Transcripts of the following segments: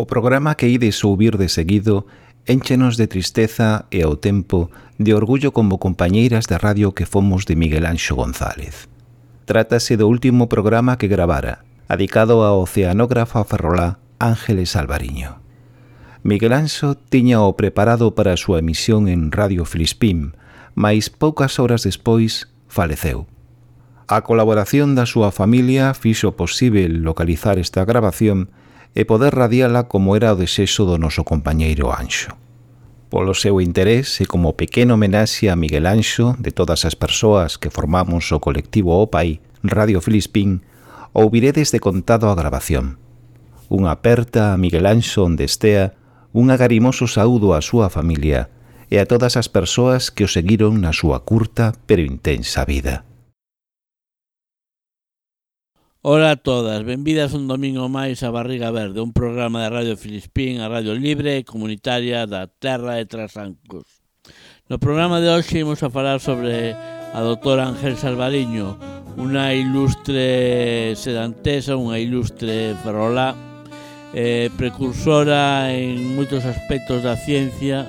O programa que ides ouvir de seguido enchenos de tristeza e ao tempo de orgullo como compañeiras de radio que fomos de Miguel Anxo González. Trátase do último programa que gravara, adicado ao oceanógrafo ferrolá Ángeles Alvariño. Miguel Anxo tiña o preparado para a súa emisión en Radio Filispín, mas poucas horas despois faleceu. A colaboración da súa familia fixo posible localizar esta grabación e poder radiala como era o desexo do noso compañeiro Anxo. Polo seu interés e como pequeno homenaxe a Miguel Anxo de todas as persoas que formamos o colectivo OPAI Radio Filispín, ouviredes de contado a grabación. Unha aperta a Miguel Anxo onde estea, un agarimoso saúdo á súa familia e a todas as persoas que o seguiron na súa curta pero intensa vida. Ola a todas, benvidas un domingo máis a Barriga Verde, un programa de Radio Filispín, a Radio Libre e Comunitaria da Terra de Trasancos. No programa de hoxe imos a falar sobre a doutora Ángel Salvariño, unha ilustre sedantesa, unha ilustre ferrolá, eh, precursora en moitos aspectos da ciencia,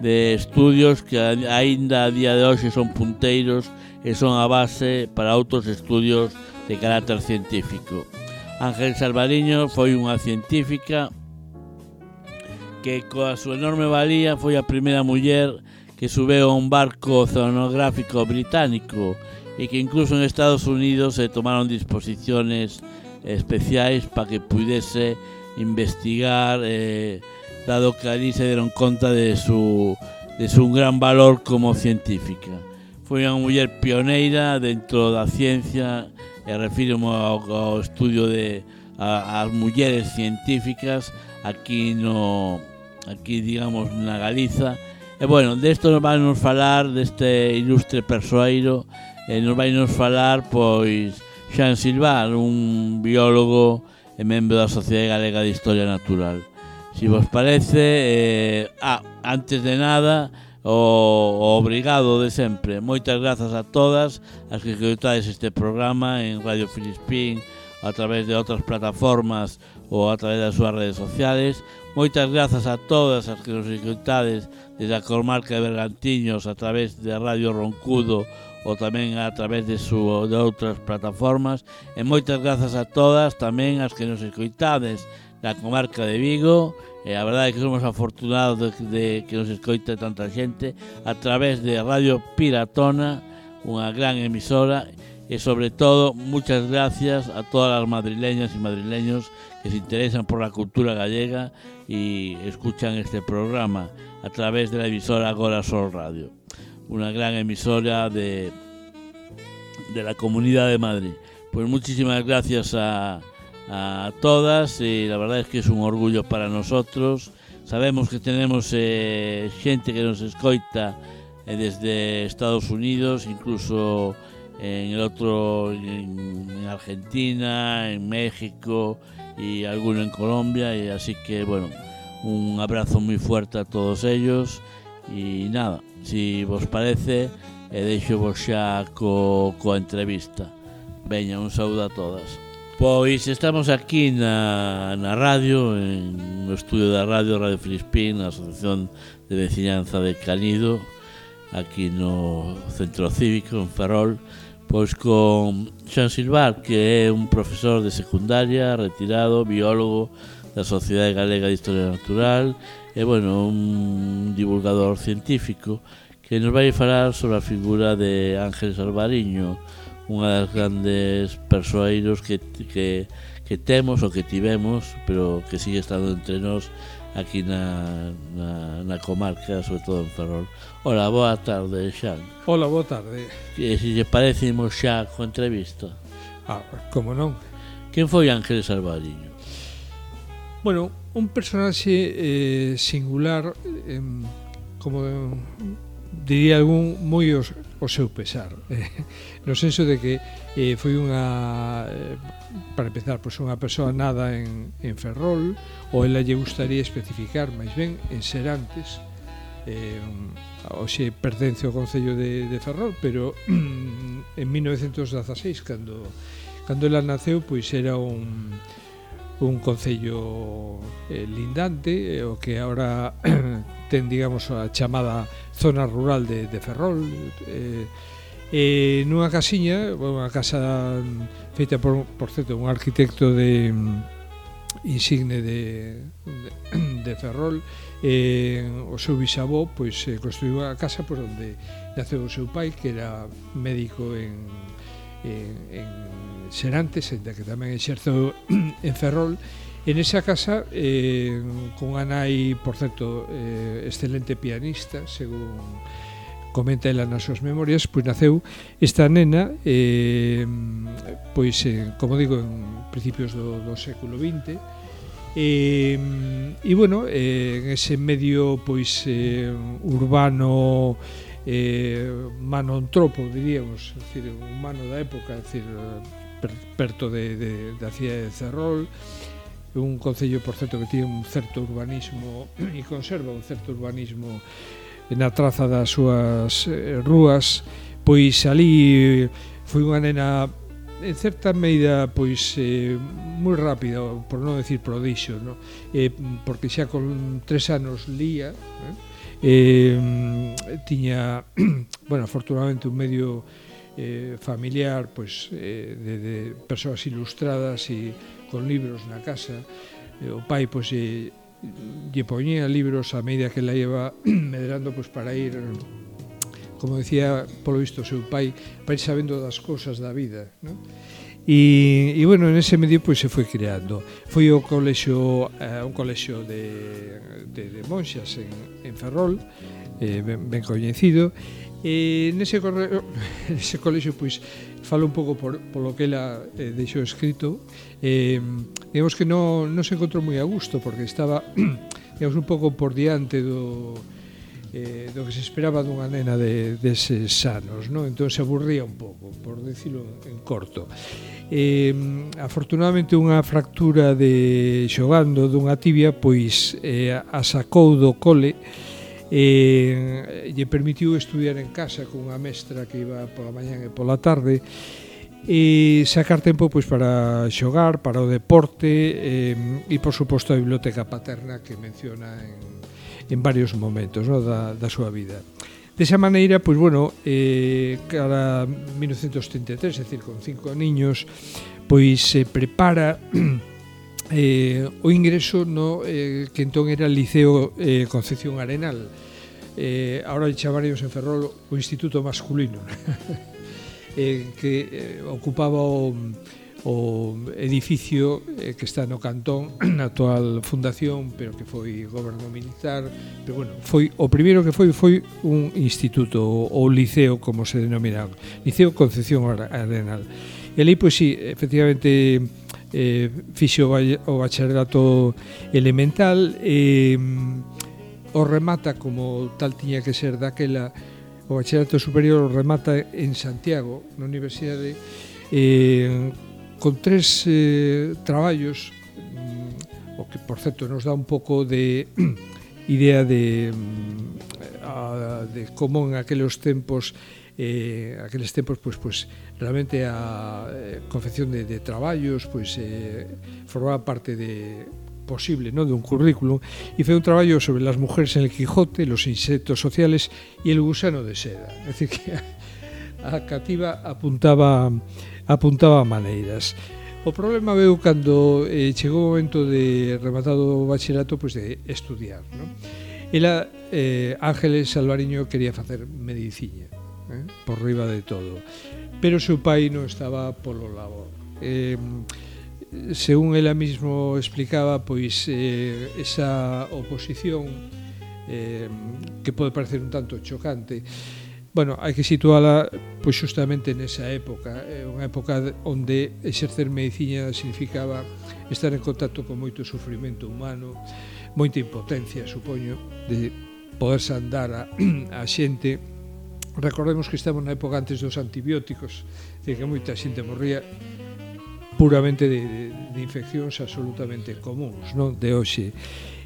de estudios que aínda a día de hoxe son punteiros e son a base para outros estudios de carácter científico. Ángel Salvariño foi unha científica que coa súa enorme valía foi a primeira muller que subeu a un barco oceanográfico británico e que incluso en Estados Unidos se tomaron disposiciones especiais para que pudese investigar eh, dado que ali se deron conta de su, de su gran valor como científica. Foi unha muller pioneira dentro da ciencia e refírome ao, ao estudio de a, as mulleres científicas aquí no aquí digamos na Galiza e bueno, desto nos vai nos falar deste ilustre persoeiro e nos vai nos falar pois Xan Silvar, un biólogo e membro da Sociedade Galega de Historia Natural. Si vos parece, eh, ah, antes de nada, o, o obrigado de sempre. Moitas grazas a todas as que escoitades este programa en Radio Filispín, a través de outras plataformas ou a través das súas redes sociales. Moitas grazas a todas as que nos escoitades desde a comarca de Bergantiños a través de Radio Roncudo ou tamén a través de, su, de outras plataformas. E moitas grazas a todas tamén as que nos escoitades da comarca de Vigo e a verdade é que somos afortunados de, que nos escoite tanta xente a través de Radio Piratona unha gran emisora. E sobre todo muchas gracias a todas as madrileñas e madrileños que se interesan por la cultura gallega e escuchan este programa a través de la emisora Agora Sol Radio unha gran emisora de de la Comunidad de Madrid. Pues muchísimas gracias a a todas y la verdad es que es un orgullo para nosotros. Sabemos que tenemos eh, gente que nos escoita eh, desde Estados Unidos, incluso en el otro en, en, Argentina, en México y alguno en Colombia y así que bueno, un abrazo muy fuerte a todos ellos y nada, si vos parece, eh, deixo vos xa co, co entrevista. Veña, un saúdo a todas. Pois estamos aquí na, na radio, en, no estudio da radio, Radio Filispín, na Asociación de Veciñanza de Canido, aquí no Centro Cívico, en Ferrol, pois con Xan Silvar, que é un profesor de secundaria, retirado, biólogo da Sociedade Galega de Historia Natural, e, bueno, un divulgador científico, que nos vai falar sobre a figura de Ángeles Alvariño, unha das grandes persoeiros que, que, que temos ou que tivemos, pero que sigue estando entre nós aquí na, na, na comarca, sobre todo en Ferrol. Ola, boa tarde, Xan. Ola, boa tarde. Que se lle parecemos xa co entrevista. Ah, como non. Quen foi Ángeles Alvariño? Bueno, un personaxe eh, singular, eh, como diría algún, moi os o seu pesar. Eh, no senso de que eh, foi unha eh, para empezar, pois unha persoa nada en, en Ferrol ou ela lle gustaría especificar máis ben en Serantes eh, hoxe pertence ao Concello de, de Ferrol pero en 1916 cando, cando ela naceu pois era un un concello eh, lindante, eh, o que ahora ten, digamos, a chamada zona rural de, de Ferrol, eh, eh, nunha casiña, unha casa feita por, por certo, un arquitecto de mm, insigne de, de, de Ferrol, eh, o seu bisavó pois eh, construiu a casa por onde naceu o seu pai, que era médico en, en, en Serantes, enda que tamén exerzo en Ferrol, En esa casa, eh, cunha nai, por certo, eh, excelente pianista, según comenta ela nas súas memorias, pois naceu esta nena, eh, pois, eh, como digo, en principios do, do século XX, eh, e, bueno, eh, en ese medio pois eh, urbano eh, manontropo, diríamos, decir, humano da época, decir, per, perto de, de, da cidade de Cerrol un concello, por certo, que tiene un certo urbanismo e conserva un certo urbanismo na traza das súas eh, rúas pois ali foi unha nena en certa medida pois eh, moi rápida, por non decir prodixo no? eh, porque xa con tres anos lía eh, eh, tiña, bueno, afortunadamente un medio eh, familiar pois, eh, de, de persoas ilustradas e con libros na casa eh, o pai pois, lle, eh, lle poñía libros a medida que la iba medrando pois, para ir como decía polo visto o seu pai para ir sabendo das cousas da vida non? E, e bueno, en ese medio pois pues, se foi creando. Foi o colexio eh, un colexio de, de, de monxas en, en Ferrol, eh, ben, ben coñecido, E nese, correo, oh, nese colexo pois falo un pouco por, polo que ela eh, deixou escrito eh, digamos que non, non se encontrou moi a gusto porque estaba digamos un pouco por diante do, eh, do que se esperaba dunha nena de, deses anos non? entón se aburría un pouco por decirlo en corto eh, afortunadamente unha fractura de xogando dunha tibia pois eh, a sacou do cole e eh, lle permitiu estudiar en casa cunha mestra que iba pola mañan e pola tarde e sacar tempo pois para xogar, para o deporte e, e por suposto a biblioteca paterna que menciona en, en varios momentos no, da, da súa vida. Desa maneira, pois bueno, eh, cara 1933, é dicir, con cinco niños, pois se prepara eh, o ingreso no eh, que entón era Liceo eh, Concepción Arenal. Eh, ahora chamaríamos en Ferrol o Instituto Masculino eh, que eh, ocupaba o, o edificio eh, que está no cantón na actual fundación pero que foi goberno militar. Pero bueno, foi o primeiro que foi foi un instituto ou liceo como se denominaba Liceo Concepción Arenal. E ali pois si, sí, efectivamente eh, fixo o bacharelato elemental e eh, o remata como tal tiña que ser daquela o bacharelato superior o remata en Santiago na universidade eh, con tres eh, traballos mm, o que por certo nos dá un pouco de idea de, mm, a, de como en aqueles tempos eh, aqueles tempos pois, pois, realmente a eh, confección de, de traballos pois, eh, formaba parte de posible non dun currículum e foi un traballo sobre las mujeres en el Quijote, los insectos sociales e el gusano de seda. É dicir que a, a cativa apuntaba apuntaba maneiras. O problema veu cando eh, chegou o momento de rematado o bachillerato pois de estudiar, non? Ela eh, Ángeles Alvariño quería facer medicina eh, por riba de todo. Pero seu pai non estaba polo labor. Eh, según ela mismo explicaba, pois eh, esa oposición eh, que pode parecer un tanto chocante, bueno, hai que situala pois justamente nesa época, é unha época onde exercer medicina significaba estar en contacto con moito sufrimento humano, moita impotencia, supoño, de poderse andar a, a xente recordemos que estamos na época antes dos antibióticos, de que moita xente morría puramente de, de, de infeccións absolutamente comuns, non? De hoxe.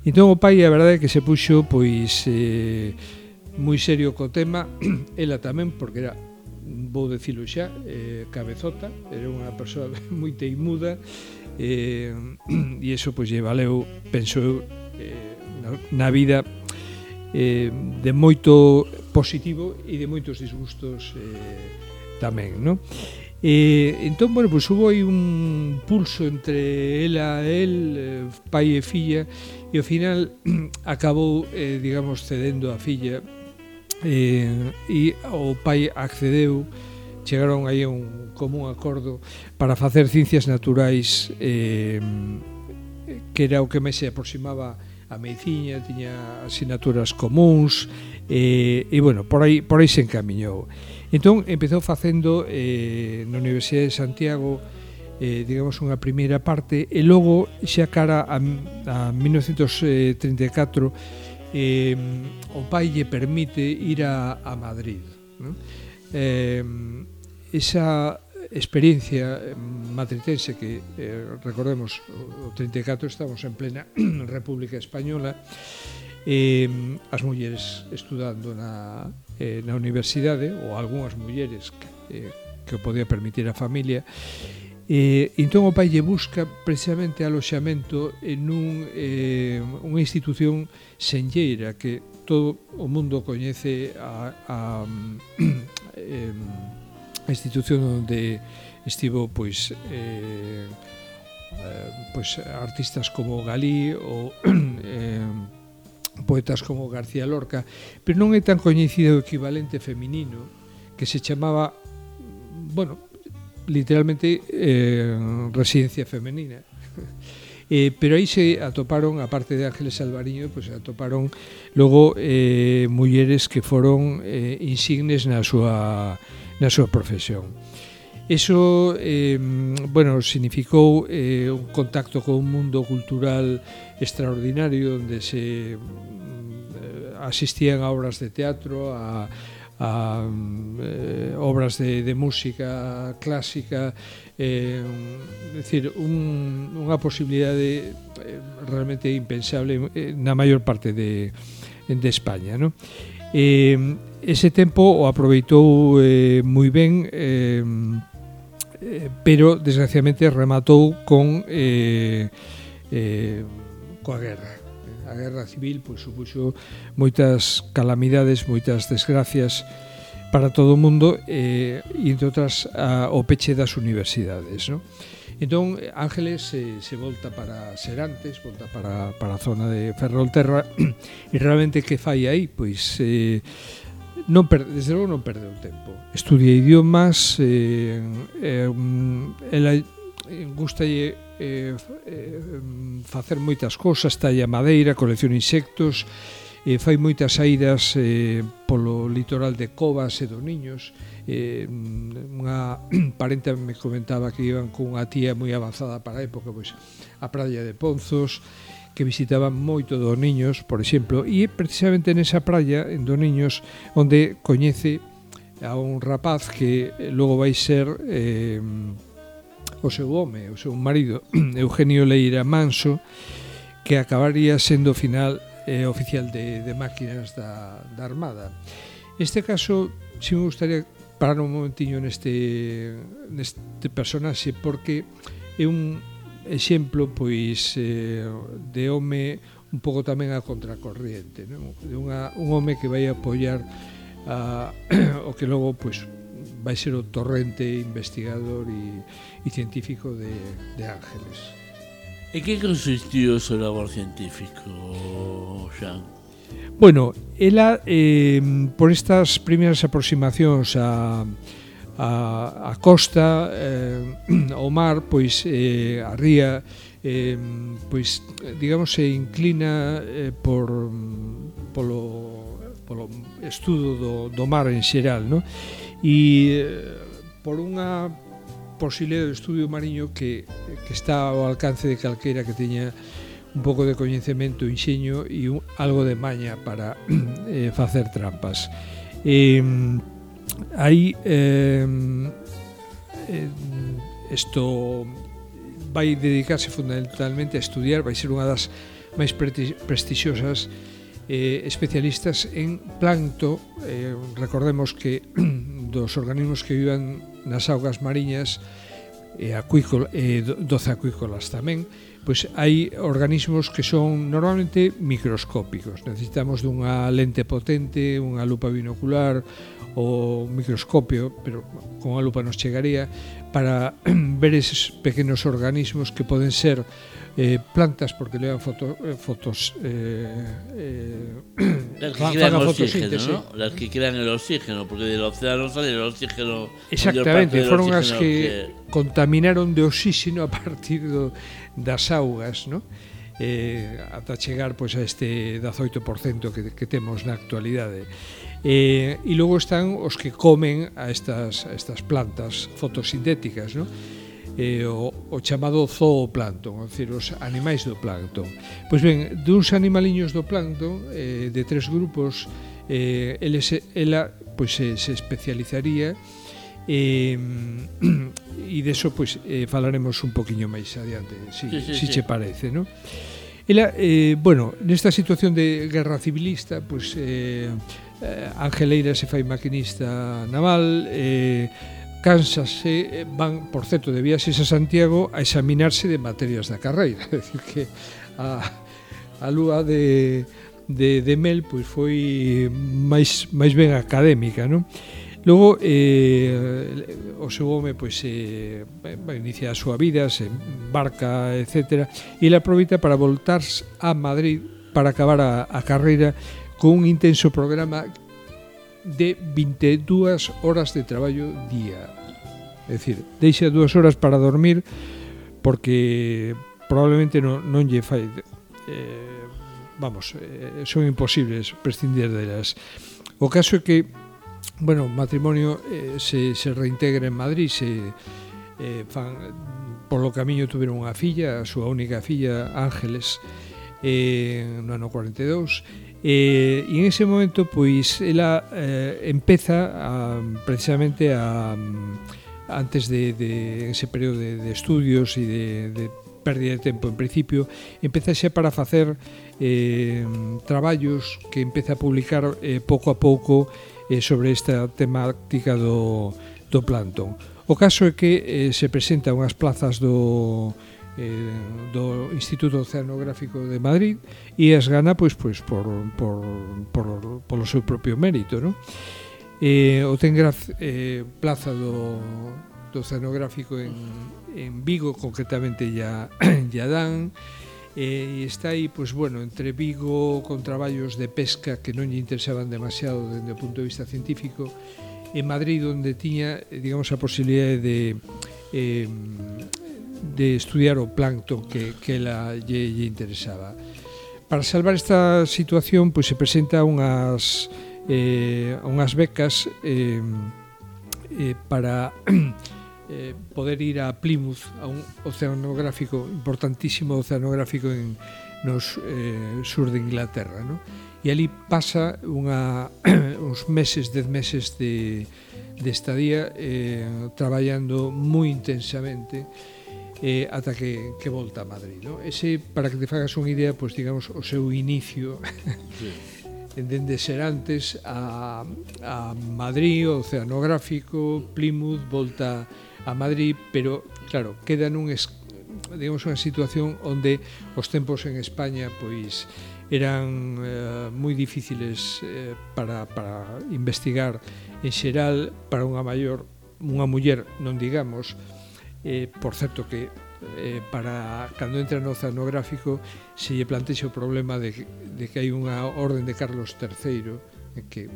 Entón o pai, a verdade é que se puxo pois eh, moi serio co tema, ela tamén porque era vou decilo xa, eh, cabezota, era unha persoa moi teimuda eh, e iso pois lle valeu, penso eu, eh, na, na vida eh, de moito positivo e de moitos disgustos eh, tamén, non? E, entón, bueno, pois hubo aí un pulso entre ela e el, eh, pai e filla, e ao final acabou, eh, digamos, cedendo a filla, eh, e o pai accedeu, chegaron aí a un común acordo para facer ciencias naturais eh, que era o que máis se aproximaba a medicina, tiña asignaturas comuns e, e bueno, por aí, por aí se encamiñou. Entón, empezou facendo eh, na Universidade de Santiago eh, digamos unha primeira parte e logo xa cara a, a 1934 eh, o pai lle permite ir a, a Madrid. Non? Eh, esa experiencia eh, matritense que eh, recordemos o 34 estamos en plena República Española eh, as mulleres estudando na, eh, na universidade ou algunhas mulleres que, eh, que podía permitir a familia E, entón o pai lle busca precisamente aloxamento en un, eh, unha institución senlleira que todo o mundo coñece a, a, a eh, a institución onde estivo pois eh, eh pois artistas como Galí ou eh, poetas como García Lorca, pero non é tan coñecido o equivalente feminino que se chamaba, bueno, literalmente eh, residencia femenina. eh, pero aí se atoparon, a parte de Ángeles Alvariño, pois pues atoparon logo eh, mulleres que foron eh, insignes na súa na súa profesión. Eso, eh, bueno, significou eh, un contacto con un mundo cultural extraordinario onde se eh, asistían a obras de teatro, a, a eh, obras de, de música clásica, eh, decir, un, unha posibilidade eh, realmente impensable eh, na maior parte de, de España, non? Eh, ese tempo o aproveitou eh, moi ben eh, eh, pero desgraciadamente rematou con eh, eh, coa guerra a guerra civil pois supuxo moitas calamidades, moitas desgracias para todo o mundo eh, e entre outras a, o peche das universidades, non? Entón, Ángeles se, se volta para Serantes, volta para, para a zona de Ferrolterra, e realmente que fai aí? Pois, eh, non per, desde logo non perdeu tempo. Estudia idiomas, eh, eh, mm, ela eh, gustalle eh, eh, mm, facer moitas cousas, talla madeira, colecciona insectos, eh, fai moitas saídas eh, polo litoral de Covas e do Niños. Eh, unha parente me comentaba que iban cunha tía moi avanzada para a época pois, a praia de Ponzos que visitaban moito do Niños, por exemplo e é precisamente nesa praia en do Niños onde coñece a un rapaz que logo vai ser eh, o seu home, o seu marido Eugenio Leira Manso que acabaría sendo final eh, oficial de, de máquinas da, da Armada. Este caso, si me gustaría parar un momentiño neste, neste personaxe porque é un exemplo pois eh, de home un pouco tamén a contracorriente, non? De unha, un home que vai apoiar a, o que logo pois vai ser o torrente investigador e, e científico de, de Ángeles. E que consistiu o seu labor científico, Xan? Bueno, ela, eh, por estas primeiras aproximacións a, a, a costa, eh, ao mar, pois eh, a ría, eh, pois, digamos, se inclina eh, por, polo, polo estudo do, do mar en xeral, no? E eh, por unha posibilidade do estudio mariño que, que está ao alcance de calquera que teña un pouco de coñecemento, enxeño e un, algo de maña para eh, facer trampas. Eh, aí eh, isto vai dedicarse fundamentalmente a estudiar, vai ser unha das máis prestixiosas eh, especialistas en plancto, eh, recordemos que dos organismos que vivan nas augas mariñas e, acuícola, e doce acuícolas tamén, pois hai organismos que son normalmente microscópicos. Necesitamos dunha lente potente, unha lupa binocular ou microscopio, pero con a lupa nos chegaría, para ver eses pequenos organismos que poden ser eh, plantas porque levan foto, eh, fotos eh, eh, las que crean oxígeno, ¿no? las que crean el oxígeno porque del océano sale el oxígeno exactamente, fueron as que, que contaminaron de oxígeno a partir do, das augas ¿no? eh, ata chegar pois, a este 18% que, que temos na actualidade eh, e logo están os que comen a estas, a estas plantas fotosintéticas ¿no? eh, o, o chamado zooplancton, é dicir, os animais do plancton. Pois ben, duns animaliños do plancton, eh, de tres grupos, eh, ele se, ela pois, se, se especializaría eh, e deso pois, eh, falaremos un poquinho máis adiante, si, sí, sí, si sí. che parece, non? Ela, eh, bueno, nesta situación de guerra civilista, pois, eh, Angeleira se fai maquinista naval, eh, Cansase, van, por certo, de viaxes a Santiago a examinarse de materias da carreira. É dicir que a, a lúa de, de, de Mel pois foi máis, máis ben académica, non? Logo, eh, o seu home pois, eh, inicia a súa vida, se embarca, etc. E la aproveita para voltarse a Madrid para acabar a, a carreira con un intenso programa de 22 horas de traballo día. É dicir, deixa dúas horas para dormir porque probablemente non, non lle fai eh, vamos, eh, son imposibles prescindir delas. O caso é que bueno, o matrimonio eh, se, se reintegra en Madrid, se eh, fan, polo camiño tuveron unha filla, a súa única filla, Ángeles, eh, no ano 42, E, e en ese momento, pois, ela eh, empeza a, precisamente a antes de, de ese período de, de estudios e de, de pérdida de tempo en principio, empeza xa para facer eh, traballos que empeza a publicar eh, pouco a pouco eh, sobre esta temática do, do plantón. O caso é que eh, se presenta unhas plazas do, eh, do Instituto Oceanográfico de Madrid e as gana pois pois por por por polo seu propio mérito, non? Eh, o ten graz, eh, plaza do, do oceanográfico en, en Vigo concretamente ya, ya dan eh, e está aí, pois, bueno, entre Vigo con traballos de pesca que non lle interesaban demasiado dende o punto de vista científico en Madrid onde tiña, digamos, a posibilidade de eh, de estudiar o plancton que, que la lle, lle interesaba. Para salvar esta situación, pois se presenta unhas, eh, unhas becas eh, eh, para eh, poder ir a Plymouth, a un oceanográfico, importantísimo oceanográfico en nos eh, sur de Inglaterra, ¿no? E ali pasa unha, uns meses, dez meses de, de estadía eh, traballando moi intensamente eh, ata que, que volta a Madrid. No? Ese, para que te fagas unha idea, pois, pues, digamos, o seu inicio sí. dende Serantes a, a Madrid, Oceanográfico, Plymouth, volta a Madrid, pero, claro, queda nun es, digamos, unha situación onde os tempos en España, pois, eran eh, moi difíciles eh, para, para investigar en xeral para unha maior unha muller, non digamos, eh, por certo que eh, para cando entra no oceanográfico se lle plantexe o problema de, de que hai unha orden de Carlos III eh, que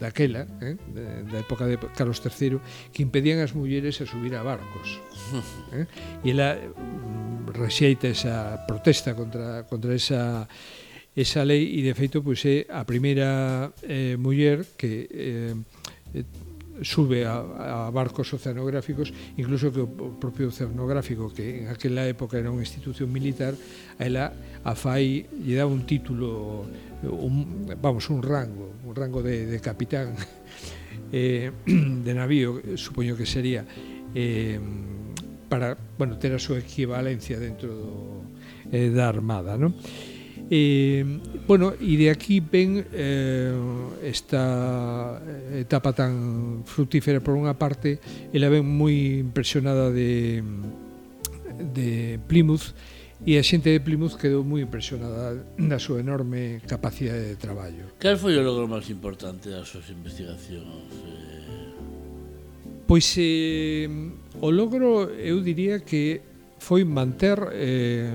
daquela, eh, da época de Carlos III, que impedían as mulleres a subir a barcos. Eh? E ela mm, rexeita esa protesta contra, contra esa esa lei e de feito pois é a primeira eh, muller que eh, sube a, a barcos oceanográficos, incluso que o propio oceanográfico, que en aquela época era unha institución militar, a ela a FAI lle daba un título, un, vamos, un rango, un rango de, de capitán eh, de navío, supoño que sería, eh, para bueno, ter a súa equivalencia dentro do, eh, da Armada. Non? Eh, bueno, e de aquí ven eh, esta etapa tan fructífera por unha parte, e la ven moi impresionada de, de Plymouth, e a xente de Plymouth quedou moi impresionada da súa enorme capacidade de traballo. Cal foi o logro máis importante das súas investigacións? Pois eh, o logro eu diría que foi manter eh,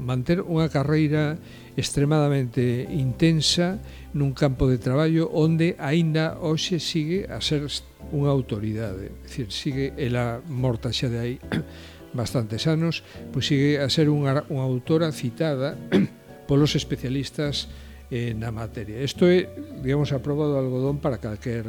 manter unha carreira extremadamente intensa nun campo de traballo onde aínda hoxe sigue a ser unha autoridade. É dicir, sigue ela morta xa de aí bastantes anos, pois sigue a ser unha, unha autora citada polos especialistas eh, na materia. Isto é, digamos, a prova do algodón para calquer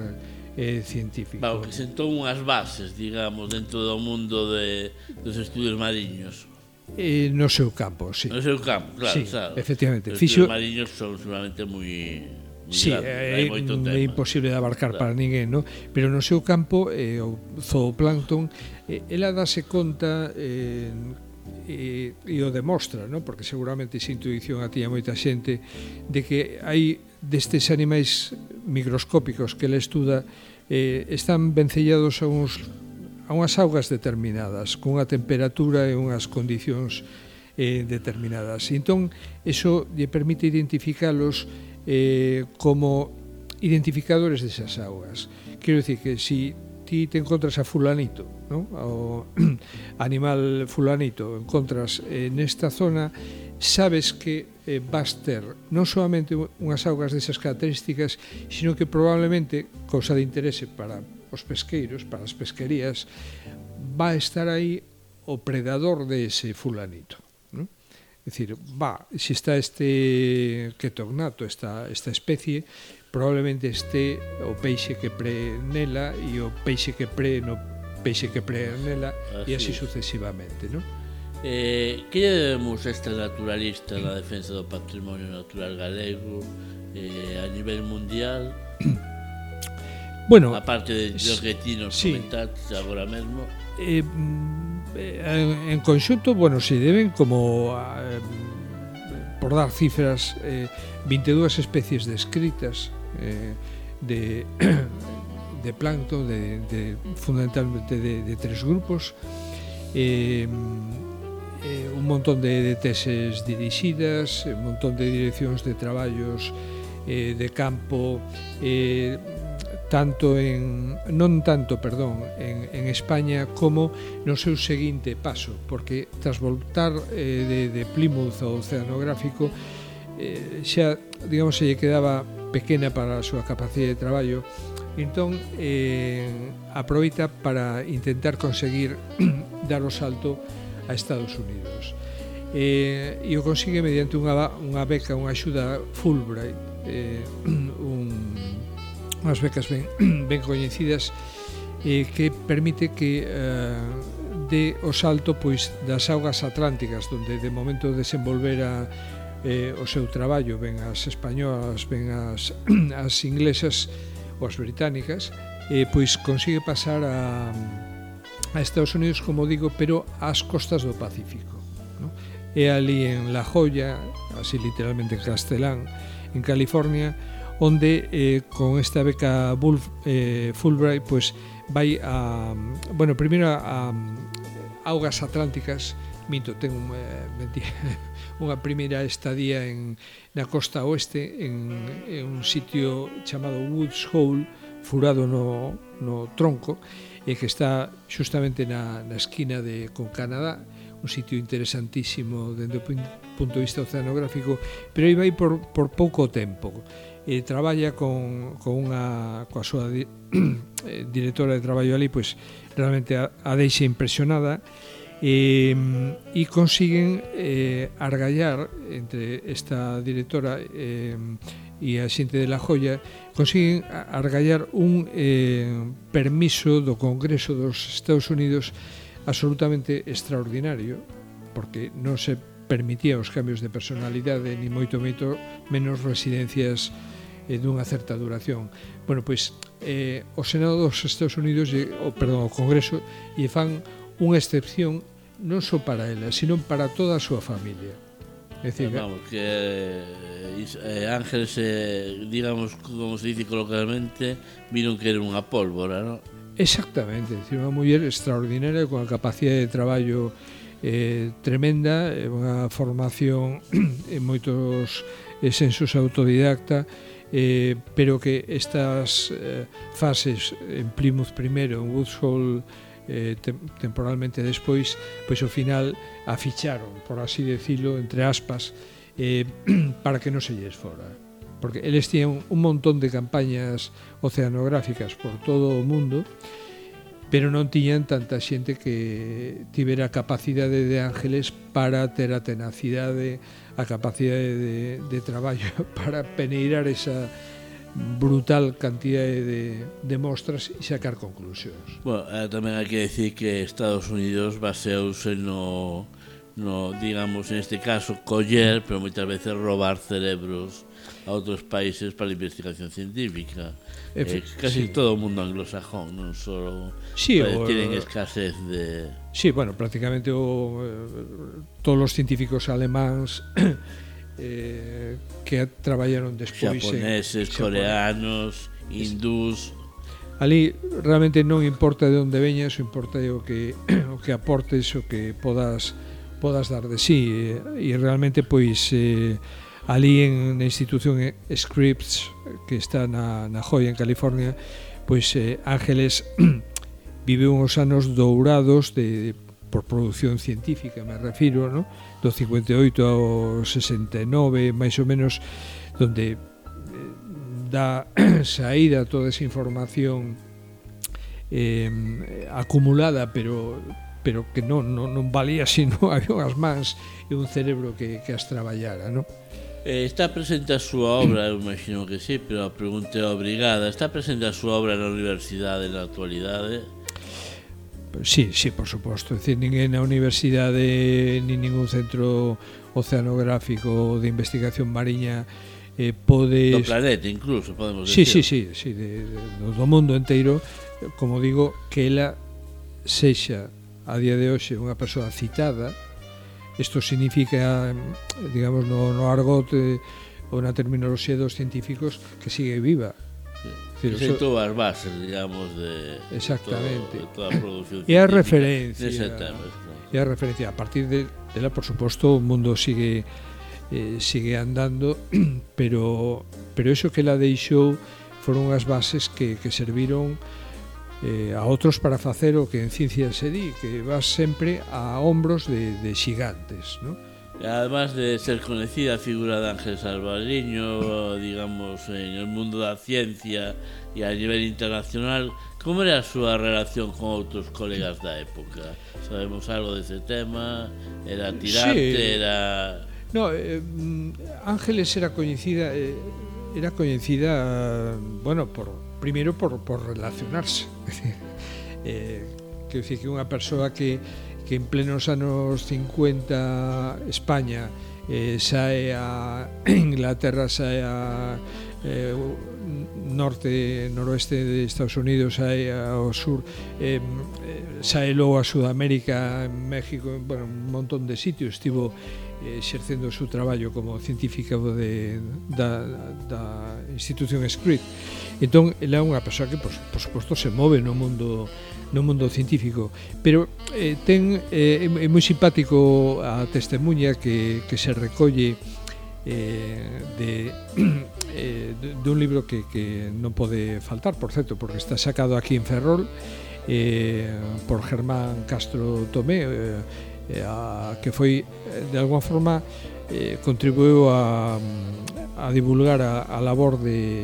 eh, científico. Bueno, que sentou unhas bases, digamos, dentro do mundo de, dos estudios mariños eh, no seu campo, sí. No seu campo, claro, sí, claro. Efectivamente. Os Fixo... mariños son seguramente moi Sí, eh, é, é imposible de abarcar claro. para ninguén, no? pero no seu campo eh, o zooplancton eh, ela dase conta eh, e, e o demostra, no? porque seguramente esa intuición a tía moita xente de que hai destes animais microscópicos que ela estuda eh, están vencellados a uns a unhas augas determinadas, cunha temperatura e unhas condicións eh, determinadas. E entón, eso lle permite identificalos eh, como identificadores desas augas. Quero dicir que si ti te encontras a fulanito, ¿no? o animal fulanito, encontras eh, nesta zona, sabes que eh, vas ter non solamente unhas augas desas características, sino que probablemente, cousa de interese para os pesqueiros, para as pesquerías, va a estar aí o predador de ese fulanito. ¿no? Es decir, va, se está este ketognato, esta, esta especie, probablemente este o peixe que pre nela e o peixe que pre no peixe que pre nela así e así es. sucesivamente, ¿no? Eh, que debemos esta naturalista na defensa do patrimonio natural galego eh, a nivel mundial Bueno, a parte de, de que ti nos sí, comentaste agora mesmo. Eh, mm, eh, en, en conxunto, bueno, se deben como ah, eh, por dar cifras eh, 22 especies descritas eh, de de plancton, de, de fundamentalmente de, de tres grupos, eh, eh, un montón de, de teses dirixidas, un montón de direccións de traballos eh, de campo, eh, tanto en non tanto, perdón, en en España como no seu seguinte paso, porque tras voltar eh de de Plymouth ao oceanográfico eh xa digamos se lle quedaba pequena para a súa capacidade de traballo, entón eh aproveita para intentar conseguir dar o salto a Estados Unidos. Eh, e o consigue mediante unha, unha beca, unha axuda Fulbright, eh, un, unhas becas ben, ben coñecidas eh, que permite que eh, de o salto pois das augas atlánticas onde de momento desenvolvera eh, o seu traballo ben as españolas, ben as, as inglesas ou as británicas eh, pois consigue pasar a, a Estados Unidos como digo, pero ás costas do Pacífico no? e ali en La Joya así literalmente en castelán en California onde eh, con esta beca Bull, eh, Fulbright pues, vai a, bueno, primeiro a, a augas atlánticas minto, ten un, eh, mentira, unha primeira estadía en, na costa oeste en, en un sitio chamado Woods Hole furado no, no tronco e que está xustamente na, na esquina de, con Canadá un sitio interesantísimo dende o punto de vista oceanográfico, pero aí vai por, por pouco tempo e traballa con, con unha coa súa di, eh, directora de traballo ali, pois realmente a, a deixa impresionada e, mm, e consiguen eh, argallar entre esta directora eh, e a xente de La Joya consiguen argallar un eh, permiso do Congreso dos Estados Unidos absolutamente extraordinario porque non se permitía os cambios de personalidade ni moito, moito menos residencias eh, dunha certa duración. Bueno, pois eh, o Senado dos Estados Unidos, e, o, perdón, o Congreso, e fan unha excepción non só para ela, sino para toda a súa familia. É dicir, eh, vamos, que eh, eh Ángeles, eh, digamos, como se dice coloquialmente, viron que era unha pólvora, non? Exactamente, é dicir, unha muller extraordinaria con a capacidade de traballo eh, tremenda, unha formación en moitos eh, sensos autodidacta, eh, pero que estas eh, fases en Plymouth primeiro, en Woodhull eh, te temporalmente despois, pois ao final aficharon, por así decirlo, entre aspas, eh, para que non se lles fora. Porque eles tiñan un montón de campañas oceanográficas por todo o mundo pero non tiñan tanta xente que tivera capacidade de Ángeles para ter a tenacidade, a capacidade de, de traballo para peneirar esa brutal cantidade de, de mostras e sacar conclusións. Bueno, eh, tamén hai que decir que Estados Unidos baseouse no, no digamos, en este caso, coller, pero moitas veces robar cerebros a outros países para a investigación científica. Eh, casi sí. todo o mundo anglosajón, non só sí, eh, o, tienen eh, escasez de Sí, bueno, prácticamente o eh, todos os científicos alemáns eh, que traballaron despois japoneses, en, coreanos, Japón. hindús Ali realmente non importa de onde veñas, importa o que o que aportes, o que podas podas dar de sí e, e realmente pois eh, ali en, na institución Scripps que está na, na Joya en California pois eh, Ángeles vive uns anos dourados de, de por produción científica, me refiro, no? do 58 ao 69, máis ou menos, donde eh, dá saída toda esa información eh, acumulada, pero pero que non, non, non valía sino había unhas mans e un cerebro que, que as traballara, non? Eh, está presente a súa obra, eu imagino que sí, pero a pregunta é obrigada. Está presente a súa obra na universidade na actualidade? Sí, sí, por suposto. Decir, ninguén na universidade, nin ningún centro oceanográfico de investigación mariña eh, pode... Do planeta, incluso, podemos decir. Sí, sí, sí, sí de, de, do mundo enteiro, como digo, que ela sexa a día de hoxe unha persoa citada, Isto significa, digamos, no, no argot eh, ou na terminoloxía dos científicos que sigue viva. Sí, que sentou as bases, digamos, de, exactamente. Todo, de toda a producción E a referencia. Tema, e a referencia. A partir de, de la, por suposto, o mundo sigue eh, sigue andando, pero pero eso que la deixou foron as bases que, que serviron eh, a outros para facer o que en ciencia se di, que vas sempre a hombros de, de xigantes, ¿no? Además de ser conocida a figura de Ángel Salvariño, digamos, en el mundo da ciencia e a nivel internacional, como era a súa relación con outros colegas da época? Sabemos algo dese tema? Era tirante? Sí. Era... No, eh, mm, Ángeles era coñecida, eh, era coñecida, bueno, por primeiro por, por relacionarse. eh, quero dicir que unha persoa que, que en plenos anos 50 España eh, sae a Inglaterra, sae a eh, norte, noroeste de Estados Unidos, sae ao sur, eh, sae logo a Sudamérica, en México, bueno, un montón de sitios, estivo eh, exercendo o seu traballo como científica de, da, da institución Script Entón, ela é unha persoa que, por, por suposto, se move no mundo no mundo científico, pero eh, ten eh, é moi simpático a testemunha que, que se recolle eh, de, eh, de un libro que, que non pode faltar, por certo, porque está sacado aquí en Ferrol eh, por Germán Castro Tomé, eh, eh a, que foi, eh, de alguma forma, eh, contribuiu a, a divulgar a, a labor de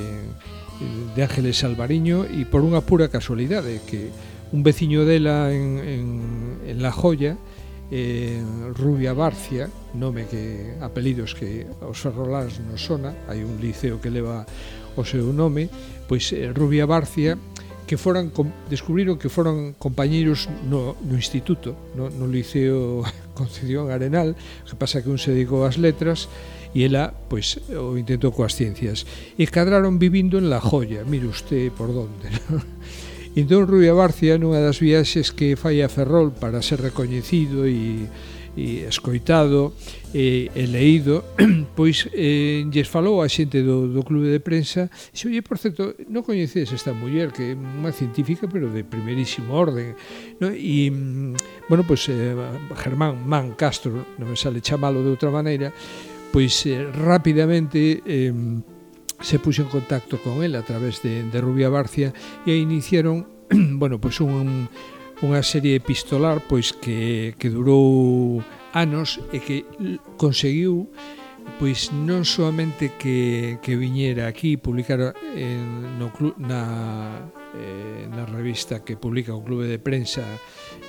de Ángeles Alvariño e por unha pura casualidade que un veciño dela en, en, en La Joya eh, Rubia Barcia nome que apelidos que aos ferroláns non sona hai un liceo que leva o seu nome pois eh, Rubia Barcia que foran descubriron que foran compañeiros no, no instituto no, no liceo Concepción Arenal que pasa que un se dedicou ás letras e e ela pois, o intentou coas ciencias e cadraron vivindo en La Joya mire usted por donde E Entón Rui Abarcia nunha das viaxes que fai a Ferrol para ser recoñecido e, e escoitado e, e leído, pois eh, lles falou a xente do, do clube de prensa e xe, oye, por certo, non coñecedes esta muller que é unha científica pero de primerísimo orden no? e, mm, bueno, pois eh, Germán Man Castro non me sale chamalo de outra maneira pois eh, rapidamente eh, se puxo en contacto con el a través de, de Rubia Barcia e iniciaron bueno, pois un, unha serie epistolar pois que, que durou anos e que conseguiu pois non soamente que, que viñera aquí publicar en, no club, na, eh, na revista que publica o Clube de Prensa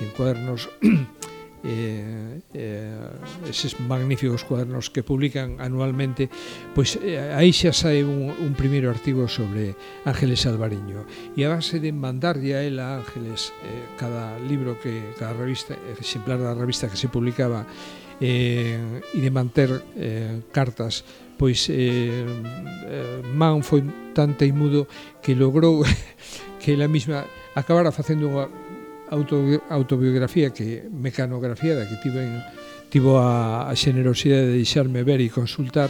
en cuadernos eh, eh, eses magníficos cuadernos que publican anualmente, pois eh, aí xa sae un, un primeiro artigo sobre Ángeles Alvariño. E a base de mandarlle a ela Ángeles eh, cada libro que cada revista, exemplar da revista que se publicaba eh, e de manter eh, cartas pois eh, eh, Man foi tan teimudo que logrou que ela mesma acabara facendo unha autobiografía que mecanografía da que tiven tivo a, a xenerosidade de deixarme ver e consultar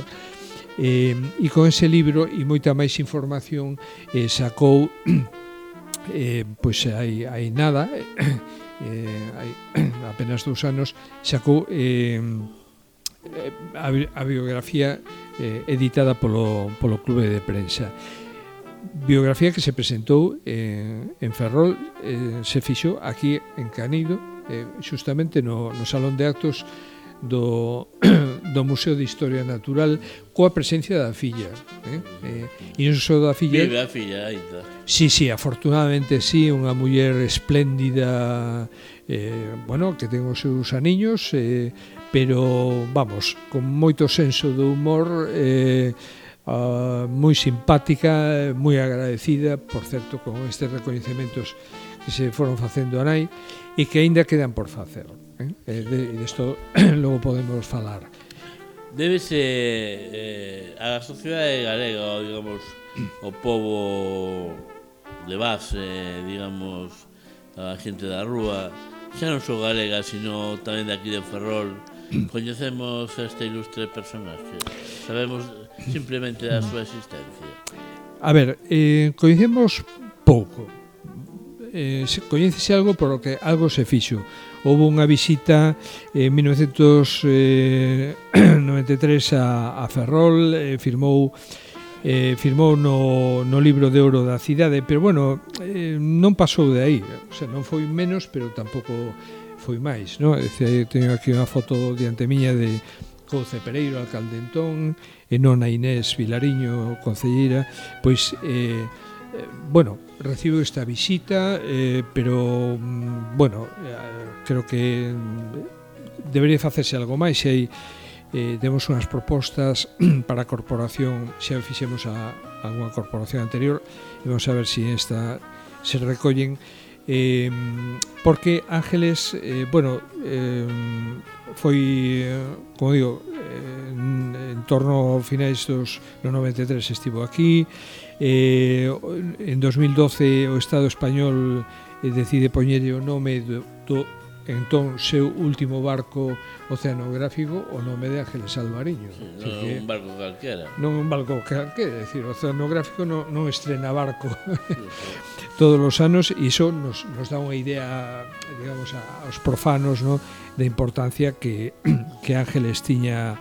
eh, e con ese libro e moita máis información eh, sacou eh, pois hai, hai nada eh, eh hai apenas dous anos sacou eh, eh a, a biografía eh, editada polo, polo Clube de Prensa biografía que se presentou eh, en Ferrol eh, se fixou aquí en Canido eh, justamente no, no Salón de Actos do, do Museo de Historia Natural coa presencia da filla eh? Eh, e non só da filla Vive a filla ainda Sí, sí, afortunadamente sí, unha muller espléndida eh, bueno, que ten os seus aniños eh, pero, vamos, con moito senso do humor eh, uh, moi simpática, moi agradecida, por certo, con estes recoñecementos que se foron facendo a nai e que aínda quedan por facer. Eh? E de, logo podemos falar. Débese eh, a sociedade galega, digamos, o povo de base, digamos, a xente da rúa, xa non só galega, sino tamén de aquí de Ferrol, coñecemos este ilustre personaxe. Sabemos simplemente da súa existencia. A ver, eh, coñecemos pouco. Eh, coñecese algo por que algo se fixo. Houve unha visita eh, en 1993 eh, a, a Ferrol, eh, firmou eh, firmou no, no libro de ouro da cidade, pero bueno, eh, non pasou de aí, o sea, non foi menos, pero tampouco foi máis, non? É teño aquí unha foto diante miña de Couce Pereiro, alcalde entón, e non a Inés Vilariño, concelleira, pois eh, eh bueno, recibo esta visita, eh, pero mm, bueno, eh, creo que debería facerse algo máis. E aí eh, demos unhas propostas para a corporación, xa fixemos a, a unha corporación anterior e vamos a ver se si esta se recollen. Eh, porque Ángeles, eh, bueno, eh, foi, eh, como digo, eh, en torno a finais dos no 93 estivo aquí eh, en 2012 o Estado español eh, decide poñerlle o nome do, do entón seu último barco oceanográfico o nome de Ángeles Alvariño. Sí, non é un barco calquera. Non é un barco calquera, é dicir, o oceanográfico non, non estrena barco sí, sí. todos os anos e iso nos, nos dá unha idea, digamos, aos profanos no, da importancia que, que Ángeles tiña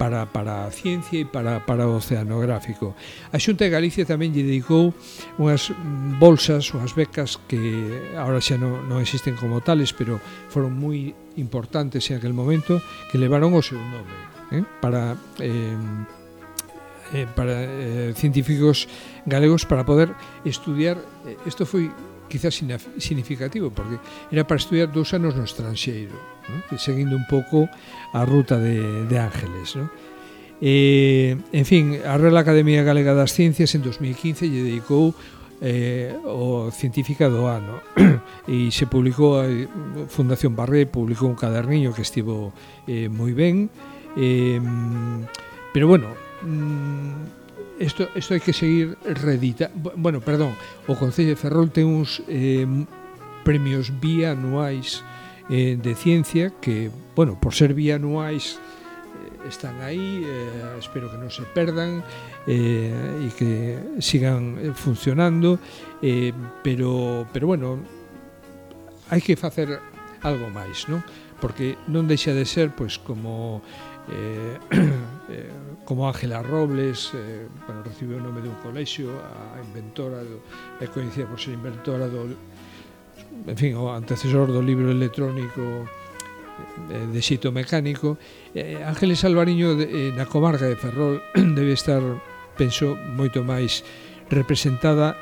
para, para a ciencia e para, para o oceanográfico. A Xunta de Galicia tamén lle dedicou unhas bolsas, unhas becas que ahora xa non, non existen como tales, pero foron moi importantes en aquel momento, que levaron o seu nome eh? para... Eh, eh, para eh, científicos galegos para poder estudiar isto eh, foi quizás significativo porque era para estudiar dous anos no estranxeiro ¿no? seguindo un pouco a ruta de, de Ángeles. ¿no? Eh, en fin, a Real Academia Galega das Ciencias en 2015 lle dedicou eh, o científica do ano e se publicou a Fundación Barré publicou un caderniño que estivo eh, moi ben eh, pero bueno mm, isto, esto hai que seguir redita bueno, perdón, o Concello de Ferrol ten uns eh, premios bianuais anuais eh, de ciencia que, bueno, por ser bianuais eh, están aí, eh, espero que non se perdan eh, e que sigan eh, funcionando, eh, pero, pero bueno, hai que facer algo máis, non? Porque non deixa de ser, pois, como eh, eh, como Ángela Robles, eh, bueno, recibiu o nome dun colexio, a inventora, do, é coñecida por ser inventora do en fin, o antecesor do libro electrónico eh, de xito mecánico eh, Ángeles Alvariño de, eh, na comarca de Ferrol debe estar penso moito máis representada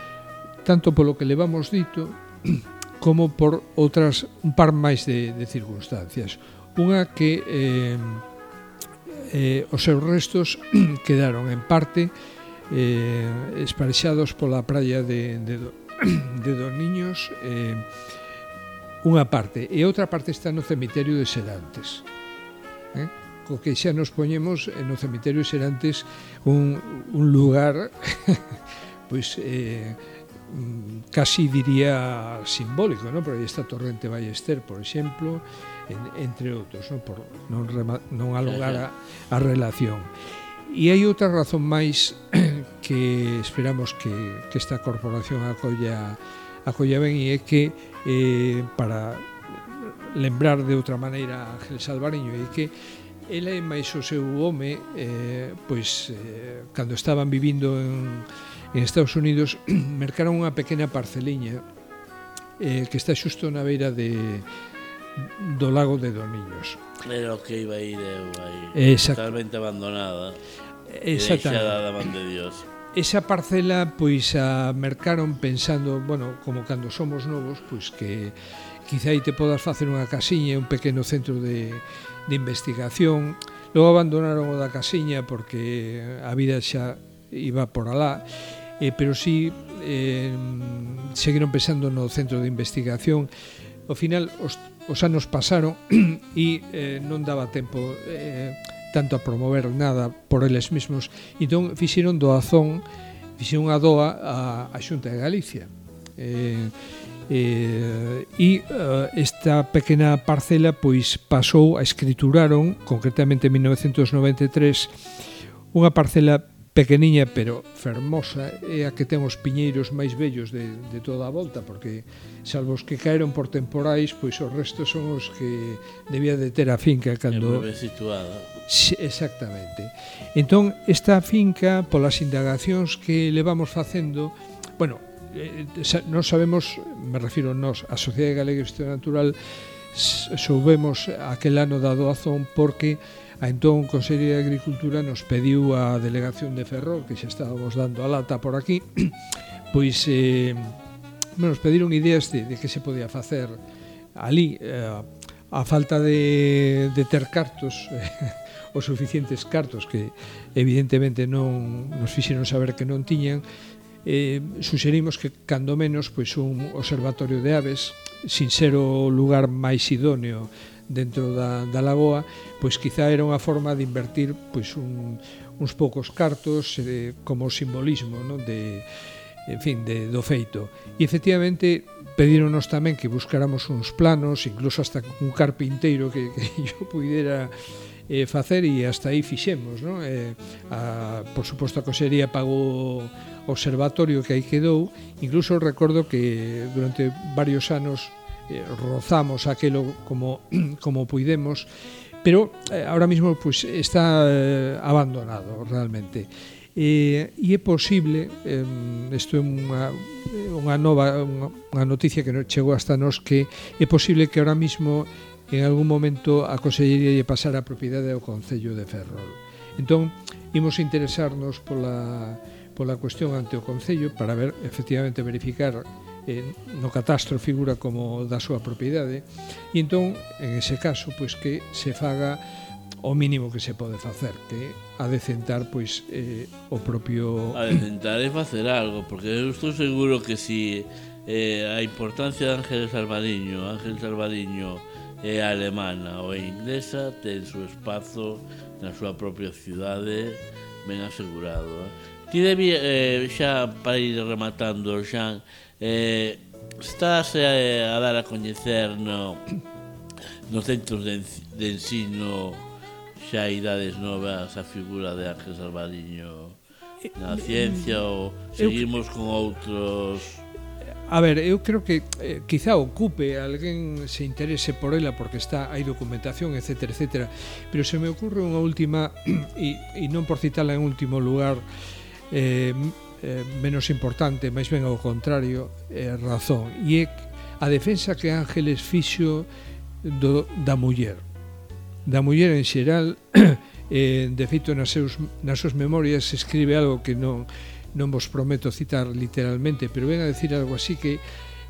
tanto polo que levamos dito como por outras un par máis de, de circunstancias. Unha que eh, eh, os seus restos quedaron en parte eh, esparexados pola praia de, de de dos niños eh, unha parte e outra parte está no cemiterio de Serantes eh? co que xa nos poñemos eh, no cemiterio de Serantes un, un lugar pois eh, casi diría simbólico, non? Porque está Torrente Ballester, por exemplo, en, entre outros, non, por non, rema, non alugar a, a relación. E hai outra razón máis que esperamos que, que esta corporación acolla, acolla ben e é que eh, para lembrar de outra maneira a Ángel Salvariño e que ela e máis o seu home eh, pois eh, cando estaban vivindo en, en Estados Unidos mercaron unha pequena parceliña eh, que está xusto na beira de do lago de Doniños. Era o que iba a ir eu aí, totalmente abandonada. Exactamente. E de Dios. Esa parcela pois a mercaron pensando, bueno, como cando somos novos, pois que quizá aí te podas facer unha casiña, un pequeno centro de, de investigación. Logo abandonaron o da casiña porque a vida xa iba por alá eh, pero sí eh, seguiron pensando no centro de investigación. Ao final, os, os anos pasaron e eh, non daba tempo eh, tanto a promover nada por eles mesmos. Entón, fixeron doazón, fixeron a doa a, a Xunta de Galicia. Eh, eh, e eh, esta pequena parcela pois pasou a escrituraron concretamente en 1993 unha parcela pequeniña pero fermosa é a que ten os piñeiros máis bellos de, de toda a volta porque salvo os que caeron por temporais pois os restos son os que debía de ter a finca cando é situada. Sí, exactamente. Entón esta finca polas indagacións que levamos facendo bueno, eh, non sabemos me refiro nós, a Sociedade Galega de Historia Natural soubemos aquel ano da doazón porque A entón, Consellería de Agricultura nos pediu a delegación de Ferrol, que xa estábamos dando a lata por aquí, pois eh, nos pediron ideas de, de que se podía facer ali eh, a falta de, de ter cartos eh, os suficientes cartos que evidentemente non nos fixeron saber que non tiñan eh, suxerimos que cando menos pois un observatorio de aves sin ser o lugar máis idóneo dentro da, da lagoa, pois quizá era unha forma de invertir pois un, uns poucos cartos eh, como simbolismo non? de, en fin, de, do feito. E efectivamente pedíronos tamén que buscáramos uns planos, incluso hasta un carpinteiro que, que yo pudera eh, facer e hasta aí fixemos. Non? Eh, a, por suposto a cosería pagou observatorio que aí quedou, incluso recordo que durante varios anos eh, rozamos aquelo como, como puidemos, pero eh, ahora mismo pues, está eh, abandonado realmente. Eh, e é posible, eh, isto é unha, unha nova unha, unha noticia que chegou hasta nos que é posible que ahora mismo en algún momento a Consellería lle pasara a propiedade ao Concello de Ferrol. Entón, imos interesarnos pola, pola cuestión ante o Concello para ver, efectivamente verificar eh, no catastro figura como da súa propiedade e entón, en ese caso, pois que se faga o mínimo que se pode facer que adecentar pois eh, o propio adecentar é facer algo porque eu estou seguro que si eh, a importancia de Ángeles Salvadiño, Ángeles Salvadiño é alemana ou é inglesa ten seu espazo na súa propia cidade ben asegurado eh? ti debí eh, xa para ir rematando xa eh, estáse eh, a, a dar a coñecer no, nos centros de, de ensino xa idades novas a figura de Ángel Salvadiño na eh, ciencia mm, ou seguimos eu, con outros? A ver, eu creo que eh, quizá ocupe, alguén se interese por ela porque está hai documentación, etc, etc pero se me ocurre unha última e, e non por citarla en último lugar eh, eh, menos importante, máis ben ao contrario, eh, razón. E é a defensa que Ángeles fixo do, da muller. Da muller en xeral, eh, de feito nas, seus, nas súas memorias escribe algo que non, non vos prometo citar literalmente, pero ven a decir algo así que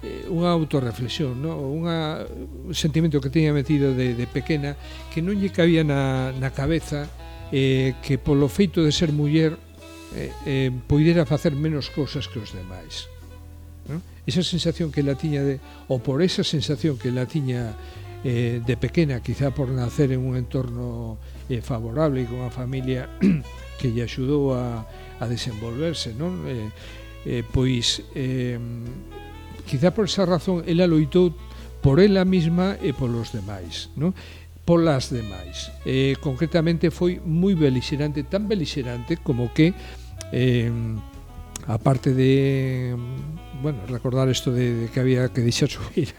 eh, unha autorreflexión, no? Unha, un sentimento que teña metido de, de pequena que non lle cabía na, na cabeza eh, que polo feito de ser muller eh, eh, poidera facer menos cousas que os demais. ¿no? Esa sensación que la tiña de, ou por esa sensación que la tiña eh, de pequena, quizá por nacer en un entorno eh, favorable e con a familia que lle axudou a, a desenvolverse, non? Eh, eh, pois eh, quizá por esa razón ela loitou por ela mesma e polos demais, non? polas demais. Eh, concretamente foi moi belixerante, tan belixerante como que eh, aparte de bueno, recordar isto de, de que había que deixar subir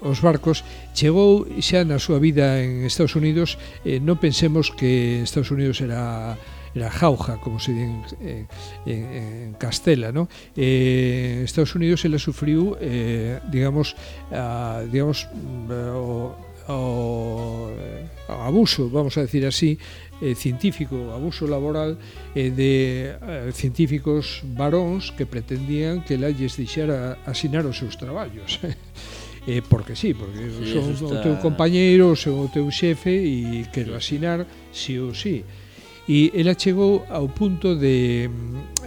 os barcos, chegou xa na súa vida en Estados Unidos, eh, non pensemos que Estados Unidos era era jauja, como se di en, en, en Castela, ¿no? Eh, Estados Unidos ela sufriu, eh, digamos, a, digamos, o, o abuso, vamos a decir así, eh, científico, abuso laboral eh, de eh, científicos varóns que pretendían que lelles deixara asinar os seus traballos. eh, porque sí, porque sí, son está... o teu compañeiro, son o teu xefe e quero asinar sí ou sí. E ela chegou ao punto de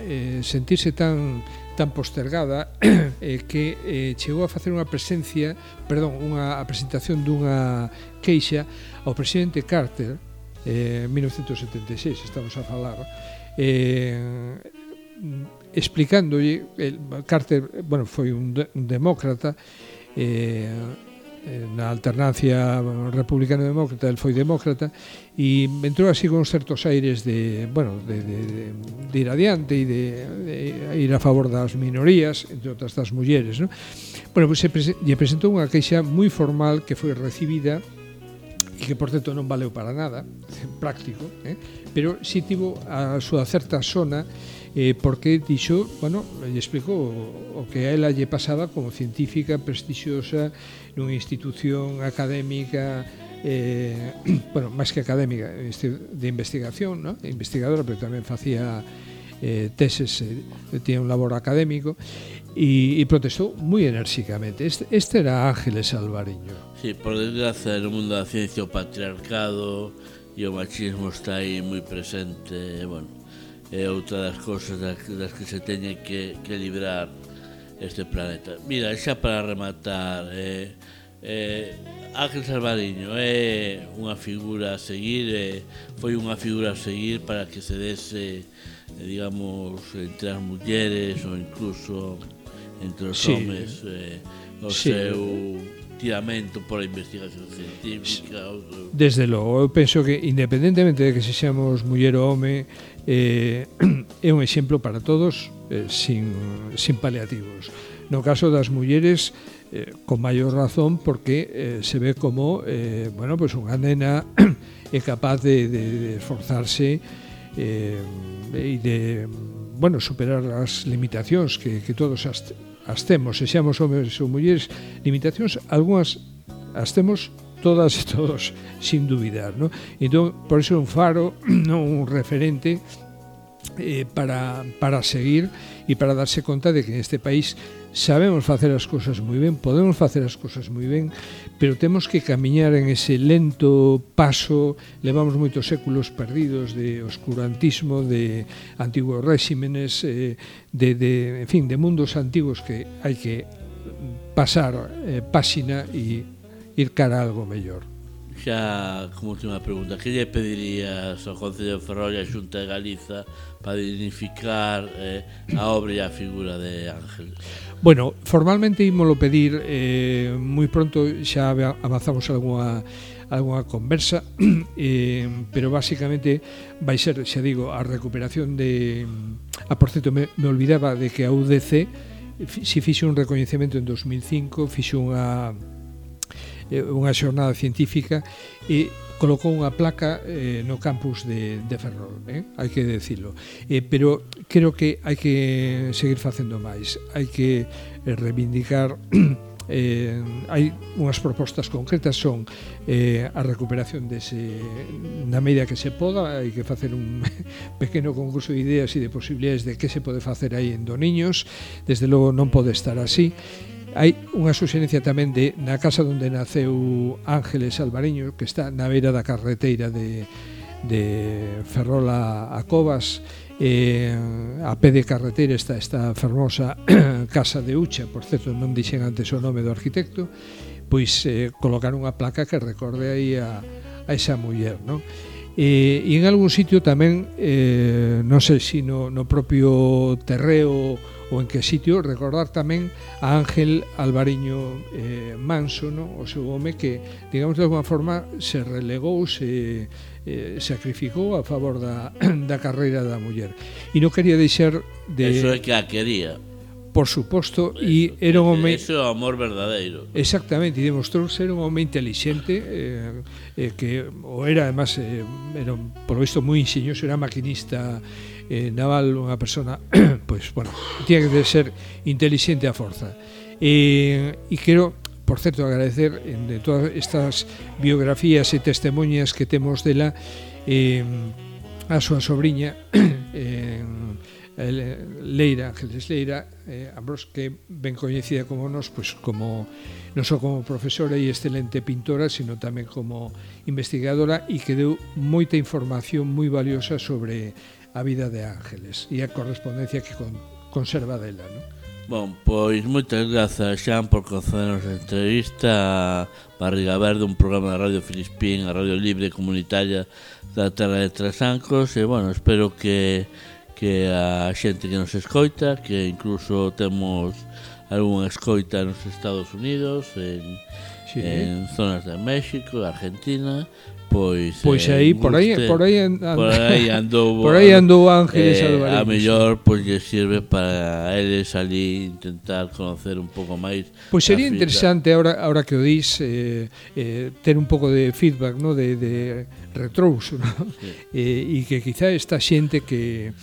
eh, sentirse tan tan postergada eh, que eh, chegou a facer unha presencia, perdón, unha a presentación dunha queixa ao presidente Carter eh, 1976 estamos a falar eh, explicándolle el, Carter, bueno, foi un, de, un demócrata eh, eh, na alternancia republicano-demócrata, el foi demócrata e entrou así con certos aires de, bueno, de, de, de, de ir adiante e de, de ir a favor das minorías, entre outras das mulleres, ¿no? Bueno, pues, se, lle presentou unha queixa moi formal que foi recibida e que por certo non valeu para nada, práctico, eh? pero si tivo a súa certa zona eh, porque dixo, bueno, lle explico o, o que a ela lle pasaba como científica prestixiosa nunha institución académica eh, bueno, máis que académica de investigación, ¿no? investigadora, pero tamén facía eh, teses, eh, tiña un labor académico y, y protestó muy enérgicamente. Este, este, era Ángeles Alvariño. Sí, por desgracia, en el mundo de la ciencia, o patriarcado e o machismo está aí moi presente, bueno, eh, é outra das cousas das, das que se teñe que, que librar este planeta. Mira, xa para rematar, eh, eh, Ángel Salvariño é eh, unha figura a seguir, eh, foi unha figura a seguir para que se dese, eh, digamos, entre as mulleres ou incluso entre os sí. homes eh, o sí. seu tiramento pola investigación científica seu... Desde logo, eu penso que independentemente de que se xamos muller ou home eh, é un exemplo para todos eh, sin, sin paliativos no caso das mulleres eh, con maior razón porque eh, se ve como eh, bueno, pues unha nena é capaz de, de, de esforzarse eh, e de bueno, superar as limitacións que, que todos as, as temos, se xamos homens ou mulleres, limitacións, algunhas as temos todas e todos, sin dúbidar, ¿no? Entón, por iso un faro, non un referente eh, para, para seguir e para darse conta de que neste país sabemos facer as cousas moi ben, podemos facer as cousas moi ben, pero temos que camiñar en ese lento paso, levamos moitos séculos perdidos de oscurantismo, de antigos réximenes, eh, de, de, en fin, de mundos antigos que hai que pasar eh, páxina e ir cara a algo mellor. Xa, como última pregunta, que lle pedirías ao Concello de Ferrol e a Xunta de Galiza para dignificar eh, a obra e a figura de Ángel? Bueno, formalmente ímolo pedir eh, moi pronto xa avanzamos algunha algunha conversa eh, pero basicamente vai ser, xa digo, a recuperación de... A, por certo, me, me olvidaba de que a UDC si fixe un recoñecemento en 2005 fixe unha eh, unha xornada científica e colocou unha placa eh, no campus de, de Ferrol, eh? hai que decirlo. Eh, pero creo que hai que seguir facendo máis, hai que eh, reivindicar eh, hai unhas propostas concretas son eh, a recuperación dese, na medida que se poda hai que facer un pequeno concurso de ideas e de posibilidades de que se pode facer aí en Doniños desde logo non pode estar así Hai unha suxerencia tamén de na casa onde naceu Ángeles Alvariño, que está na beira da carreteira de, de Ferrola a Covas, eh, a pé de carreteira está esta fermosa casa de Ucha, por certo non dixen antes o nome do arquitecto, pois eh, colocar unha placa que recorde aí a, a esa muller, non? E, e en algún sitio tamén, eh, non sei se no, no propio terreo ou en que sitio recordar tamén a Ángel Alvariño eh, Manso, no? o seu home que, digamos de alguma forma, se relegou, se eh, sacrificou a favor da, da carreira da muller. E non quería deixar de... Eso é que a quería por suposto, e era un home... Eso é o amor verdadeiro. Exactamente, e demostrou ser un home intelixente, eh, eh, que o era, además, eh, era, por lo visto, moi ingenioso, era maquinista eh, Naval unha persona, pois, bueno, tiña que ser inteligente a forza. E, e quero, por certo, agradecer en, de todas estas biografías e testemunhas que temos dela eh, a súa sobrinha eh, Leira, Ángeles Leira, eh, Ambrós, que ben coñecida como nos, pois como non só como profesora e excelente pintora, sino tamén como investigadora e que deu moita información moi valiosa sobre a vida de Ángeles e a correspondencia que con, conserva dela, non? Bon, pois moitas grazas Xan por concedernos a entrevista Barriga Verde, un programa da Radio Filispín, a Radio Libre Comunitaria da Terra de Trasancos e, bueno, espero que, que a xente que nos escoita que incluso temos algunha escoita nos Estados Unidos en, sí. en zonas de México, Argentina Pois, pois eh, aí, por aí, por aí, and, por aí andou Por aí andou Ángeles eh, A mellor pois lle sirve para eles ali intentar conocer un pouco máis. Pois sería interesante agora agora que o dis eh, eh, ter un pouco de feedback, no, de de retrouso, no? Sí. Eh, e que quizá esta xente que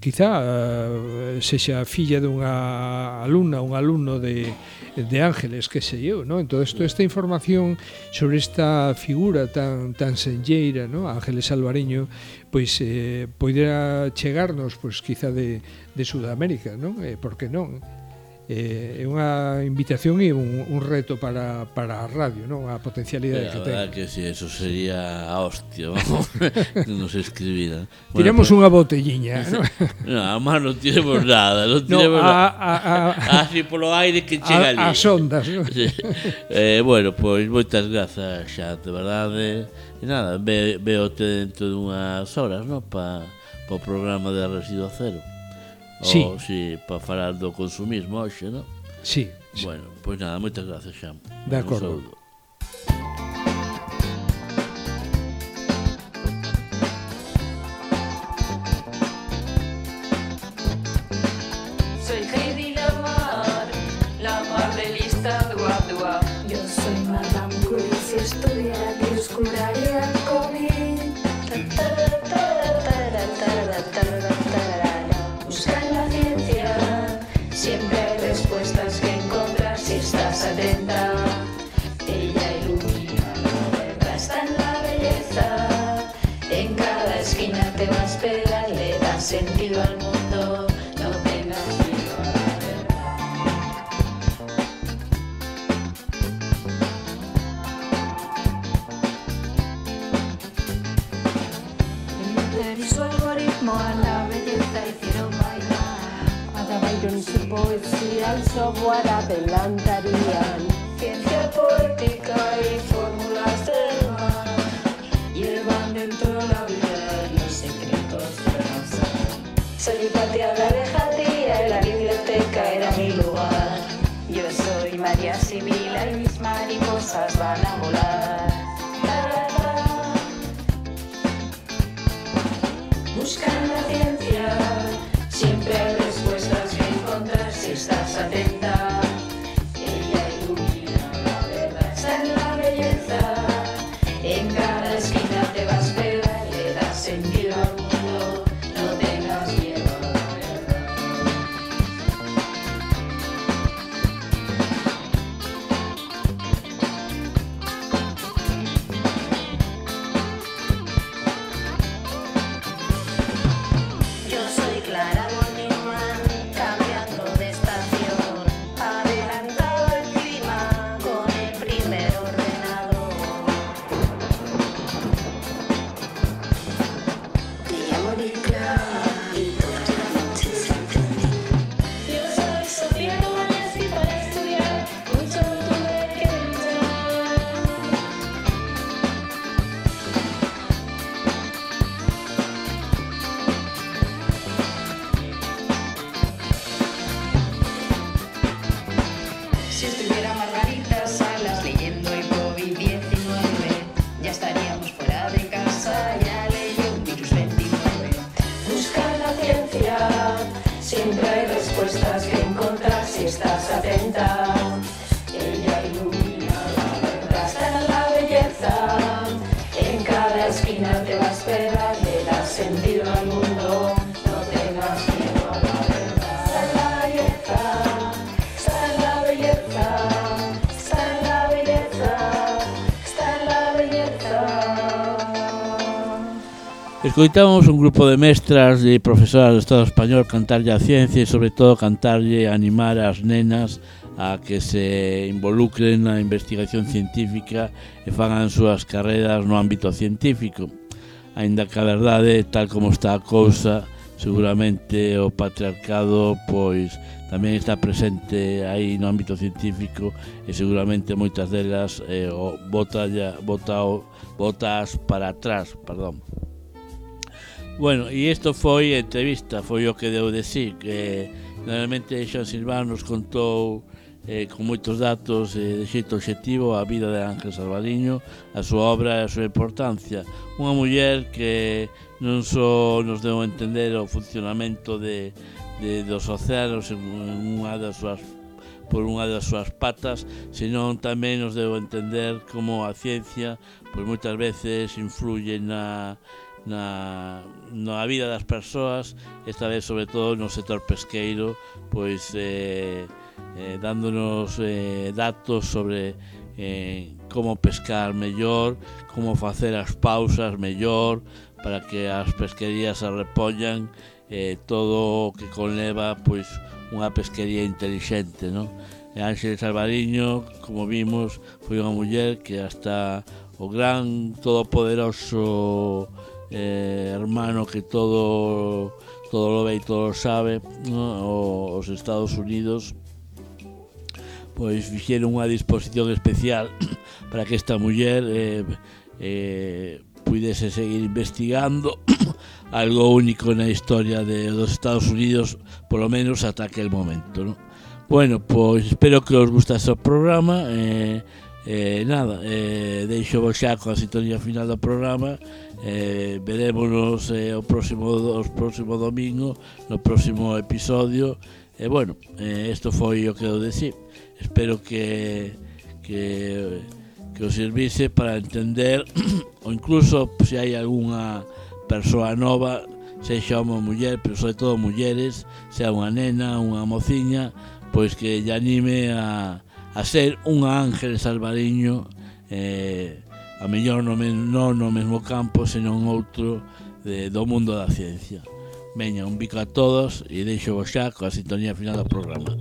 quizá eh, sexa filla dunha alumna, un alumno de, de Ángeles, que sei eu, non? Entón, isto, esta información sobre esta figura tan, tan senlleira, non? Ángeles Alvareño, pois eh, poidera chegarnos, pois, quizá de, de Sudamérica, non? Eh, por que non? eh, é unha invitación e un, un reto para, para a radio, non? A potencialidade eh, que ten. que si, sí, eso sería a hostia, vamos, que nos escribira. Bueno, Tiramos pues, unha botelliña, non? No, además non tiremos nada, non tiremos no, a, a, a, así polo aire que chega a, ali. As ondas, non? Sí. Eh, bueno, pois pues, moitas grazas xa, de verdade. E nada, ve, veo te dentro dunhas horas, non? Para pa o programa de Residuo Cero. Sí. O, si, para falar do consumismo hoxe, non? Sí, sí. Bueno, pois nada, moitas gracias, Xan. De acordo. Un saludo. sentido al mundo, no tengas miedo a la verdad. Y su algoritmo a la belleza hicieron bailar. Ada Byron su poesía al software adelantarían. Ciencia poética y fórmulas del mar, llevan dentro la vida, no sé qué. Soy mi patria, la alejatía, la biblioteca era mi lugar. Yo soy María Sibila y mis mariposas van a volar. La, la, la. Buscan la ciencia, siempre hay respuestas que encontrar si estás atenta. Estás atenta. Ella ilumina la verdad, está la belleza. En cada esquina te va a esperar, le das sentido al mundo. Escoitamos un grupo de mestras e profesoras do Estado Español cantarlle a ciencia e sobre todo cantarlle a animar as nenas a que se involucren na investigación científica e fagan as súas carreras no ámbito científico. Ainda que a verdade, tal como está a cousa, seguramente o patriarcado pois tamén está presente aí no ámbito científico e seguramente moitas delas eh, o bota, bota, botas para atrás, perdón. Bueno, e isto foi a entrevista, foi o que deu de sí, que realmente Xan Silván nos contou eh, con moitos datos eh, de xeito objetivo a vida de Ángel Salvadiño, a súa obra e a súa importancia. Unha muller que non só nos deu a entender o funcionamento de, de dos océanos en, en unha das súas por unha das súas patas, senón tamén nos deu a entender como a ciencia pois moitas veces influye na, na, na vida das persoas esta vez sobre todo no sector pesqueiro pois eh, eh, dándonos eh, datos sobre eh, como pescar mellor como facer as pausas mellor para que as pesquerías se repollan eh, todo o que conleva pois unha pesquería intelixente non? E Ángeles Alvariño, como vimos, foi unha muller que hasta o gran todopoderoso eh, hermano que todo todo lo ve e todo lo sabe ¿no? o, os Estados Unidos pois fixeron unha disposición especial para que esta muller eh, eh, pudese seguir investigando algo único na historia de, dos Estados Unidos polo menos ata aquel momento ¿no? bueno, pois espero que os gustase o programa eh, Eh, nada, eh, deixo vos xa coa sintonía final do programa eh, Verémonos eh, o próximo, o próximo domingo No próximo episodio E eh, bueno, eh, isto foi o que eu decir Espero que, que, que os servise para entender Ou incluso se hai algunha persoa nova Sexa unha muller, pero sobre todo mulleres Sea unha nena, unha mociña Pois que lle anime a a ser unha ángel salvadiño eh, a mellor no, non no mesmo campo senón outro de, do mundo da ciencia. Veña, un bico a todos e deixo vos xa coa sintonía final do programa.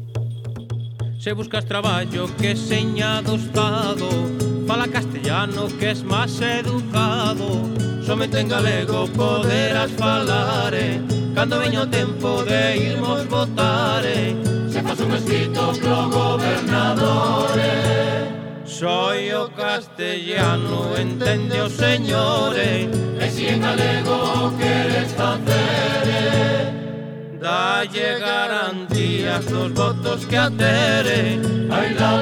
Se buscas traballo que seña do Estado Fala castellano que es máis educado. Somente en galego poderás falare eh, Cando veño o tempo de irmos votare. Faz un escrito pro gobernadore Soy o castellano, entende o señores. E si en galego queres facer Dalle garantías dos votos que atere Ai la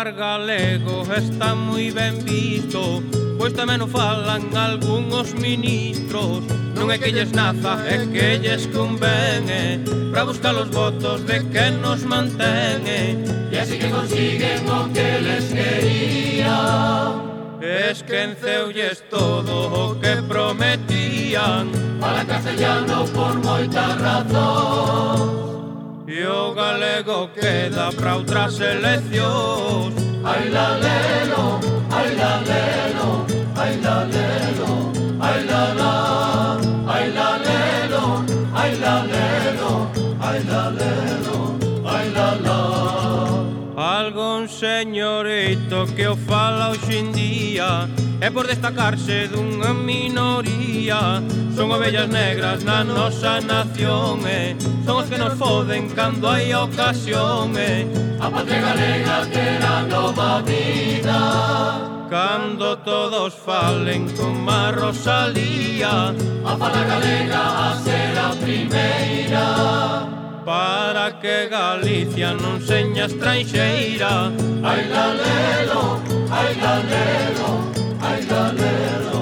falar galego está moi ben visto. Pois tamén o falan algúns ministros. Non é que lles naza, é que lles convene Pra buscar os votos de que nos mantene E así que consiguen o que les quería. Esquenceulles todo o que prometían. Para castellano por moita razón. E o galego queda para outra selección Ai la lelo, ai la lelo, ai la lelo, ai la la Ai la lelo, ai la lelo, ai la lelo señorito que o fala hoxe en día É por destacarse dunha minoría. Son ovellas negras na nosa nación e Son os que nos foden cando hai ocasión e A patria galega terá nova vida. Cando todos falen con má Rosalía A fala galega a ser a primeira para que Galicia non seña estranxeira. Ai galelo, ai galelo, ai galelo.